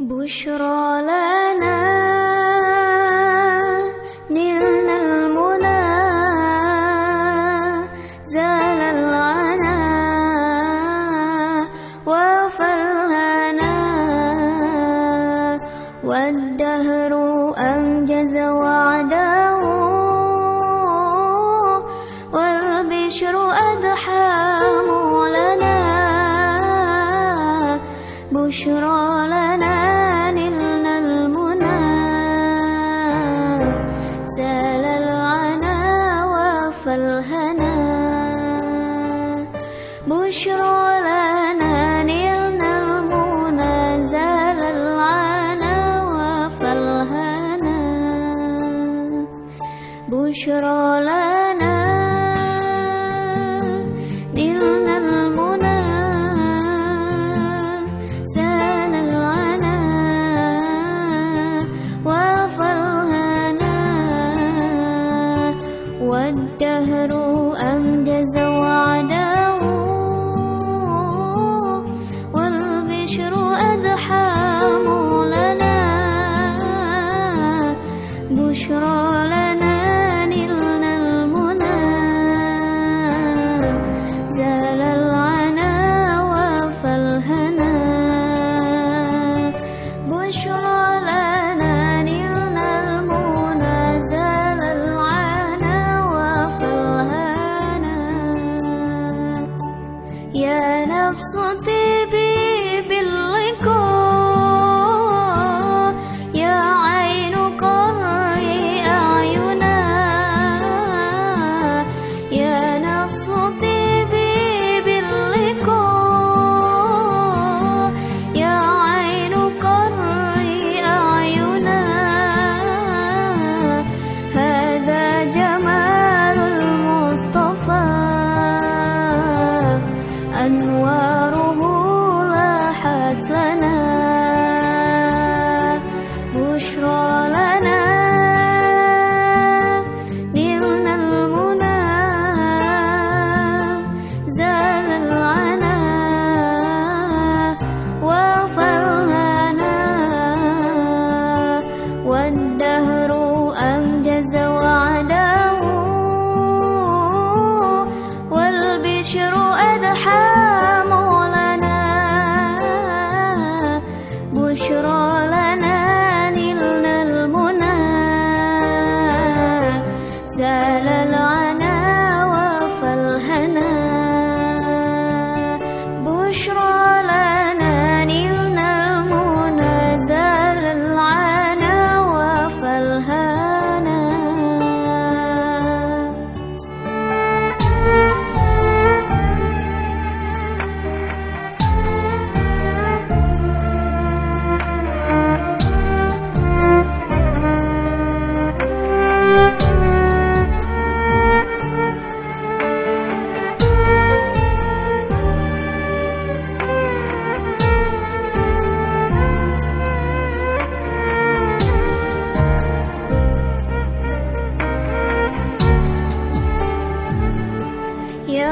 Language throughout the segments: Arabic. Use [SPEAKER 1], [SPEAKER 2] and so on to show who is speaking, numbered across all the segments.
[SPEAKER 1] بشرى لنا بشرى لنا. نلنا المنى. سان العنا وفرهنا. والدهر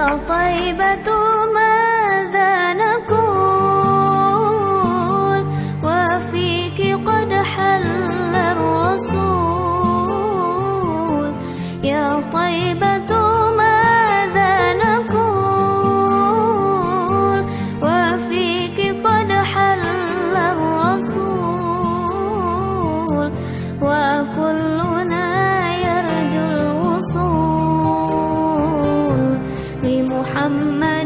[SPEAKER 1] طيبة My.